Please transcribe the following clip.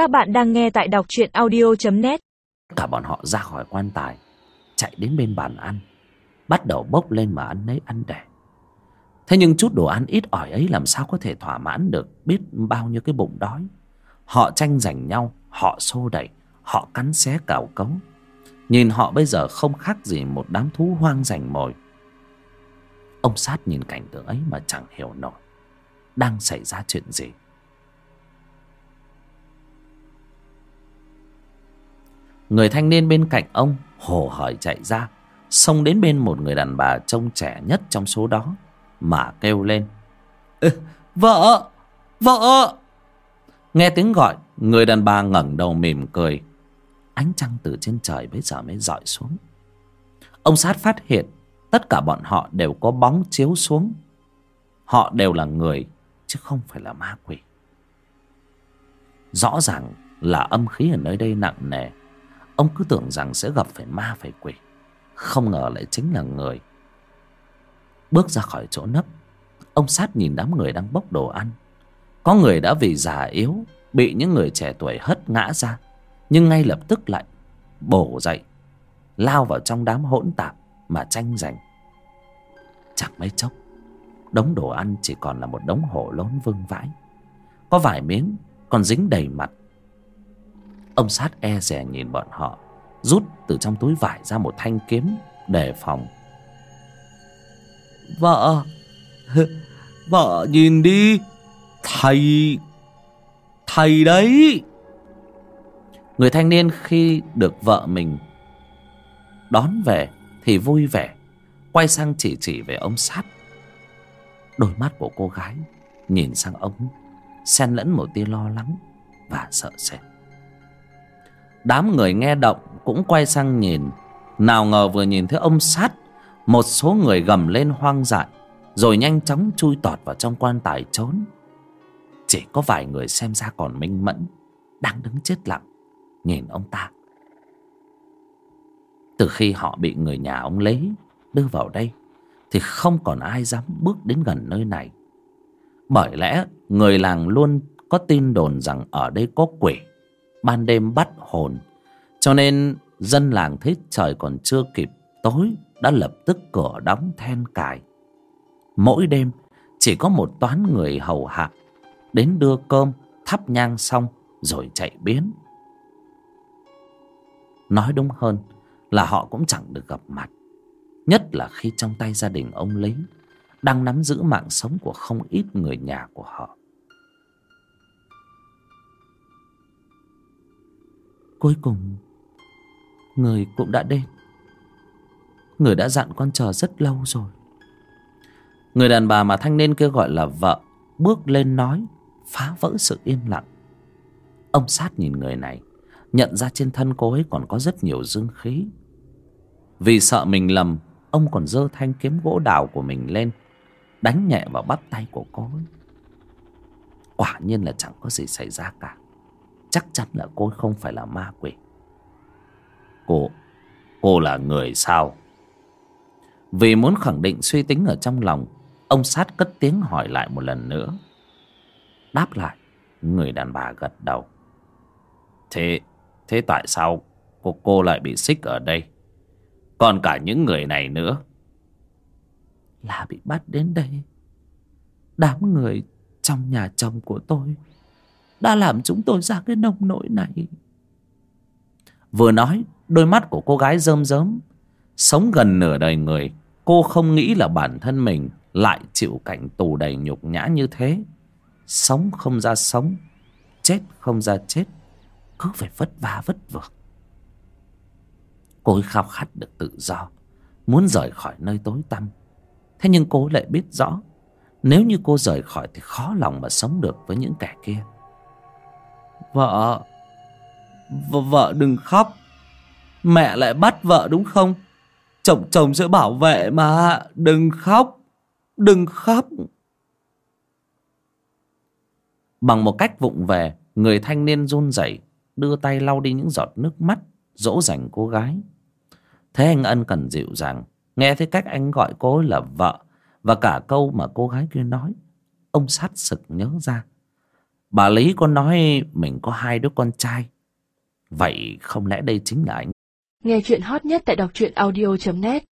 Các bạn đang nghe tại đọc truyện audio.net Cả bọn họ ra khỏi quan tài, Chạy đến bên bàn ăn, Bắt đầu bốc lên mà ăn nấy ăn để Thế nhưng chút đồ ăn ít ỏi ấy Làm sao có thể thỏa mãn được Biết bao nhiêu cái bụng đói. Họ tranh giành nhau, Họ xô đẩy, Họ cắn xé cào cống Nhìn họ bây giờ không khác gì một đám thú hoang giành mồi. Ông sát nhìn cảnh tượng ấy mà chẳng hiểu nổi, Đang xảy ra chuyện gì. Người thanh niên bên cạnh ông hồ hởi chạy ra Xông đến bên một người đàn bà trông trẻ nhất trong số đó Mà kêu lên. "Ê, Vợ! Vợ! Nghe tiếng gọi Người đàn bà ngẩng đầu mỉm cười. Ánh trăng từ trên trời bây giờ mới dọi xuống. Ông sát phát hiện Tất cả bọn họ đều có bóng chiếu xuống. Họ đều là người Chứ không phải là ma quỷ. Rõ ràng là âm khí ở nơi đây nặng nề. Ông cứ tưởng rằng sẽ gặp phải ma phải quỷ. Không ngờ lại chính là người. Bước ra khỏi chỗ nấp, Ông sát nhìn đám người đang bốc đồ ăn. Có người đã vì già yếu, Bị những người trẻ tuổi hất ngã ra, Nhưng ngay lập tức lại bổ dậy, Lao vào trong đám hỗn tạp Mà tranh giành. Chẳng mấy chốc, Đống đồ ăn chỉ còn là một đống hổ lốn vương vãi. Có vài miếng còn dính đầy mặt Ông sát e rè nhìn bọn họ Rút từ trong túi vải ra một thanh kiếm Đề phòng. Vợ Vợ nhìn đi Thầy Thầy đấy. Người thanh niên khi được vợ mình Đón về Thì vui vẻ Quay sang chỉ chỉ về ông sát. Đôi mắt của cô gái Nhìn sang ông Xen lẫn một tia lo lắng Và sợ sệt Đám người nghe động cũng quay sang nhìn. Nào ngờ vừa nhìn thấy ông sát, Một số người gầm lên hoang dại, Rồi nhanh chóng chui tọt vào trong quan tài trốn. Chỉ có vài người xem ra còn minh mẫn, Đang đứng chết lặng, Nhìn ông ta. Từ khi họ bị người nhà ông lấy, Đưa vào đây, Thì không còn ai dám bước đến gần nơi này. Bởi lẽ người làng luôn có tin đồn rằng ở đây có quỷ ban đêm bắt hồn. Cho nên dân làng thấy trời còn chưa kịp, tối đã lập tức cửa đóng then cài. Mỗi đêm, chỉ có một toán người hầu hạ đến đưa cơm, thắp nhang xong rồi chạy biến. Nói đúng hơn là họ cũng chẳng được gặp mặt, nhất là khi trong tay gia đình ông lính đang nắm giữ mạng sống của không ít người nhà của họ. Cuối cùng, Người cũng đã đến. Người đã dặn con chờ rất lâu rồi. Người đàn bà mà thanh niên kia gọi là vợ Bước lên nói, Phá vỡ sự yên lặng. Ông sát nhìn người này, Nhận ra trên thân cô ấy còn có rất nhiều dương khí. Vì sợ mình lầm, Ông còn giơ thanh kiếm gỗ đào của mình lên, Đánh nhẹ vào bắp tay của cô ấy. Quả nhiên là chẳng có gì xảy ra cả chắc chắn là cô không phải là ma quỷ. Cô cô là người sao? Vì muốn khẳng định suy tính ở trong lòng, ông sát cất tiếng hỏi lại một lần nữa. Đáp lại, người đàn bà gật đầu. Thế thế tại sao cô cô lại bị xích ở đây? Còn cả những người này nữa. Là bị bắt đến đây. Đám người trong nhà chồng của tôi đã làm chúng tôi ra cái nông nỗi này. Vừa nói, đôi mắt của cô gái rơm rớm. Sống gần nửa đời người, cô không nghĩ là bản thân mình lại chịu cảnh tù đầy nhục nhã như thế. Sống không ra sống, chết không ra chết, cứ phải vất vả vất vưởng cô ấy khao khát được tự do, muốn rời khỏi nơi tối tăm. Thế nhưng cô lại biết rõ, nếu như cô rời khỏi thì khó lòng mà sống được với những kẻ kia. Vợ. V, Vợ đừng khóc. Mẹ lại bắt vợ đúng không? Chồng chồng sẽ bảo vệ mà. Đừng khóc. Đừng khóc. Bằng một cách vụng về, Người thanh niên run rẩy, Đưa tay lau đi những giọt nước mắt, Dỗ dành cô gái. Thế anh ân cần dịu dàng, Nghe thấy cách anh gọi cô là vợ Và cả câu mà cô gái kia nói, Ông sát sực nhớ ra. Bà Lý có nói mình có hai đứa con trai. Vậy không lẽ đây chính là anh? Nghe chuyện hot nhất tại đọc truyện audio.net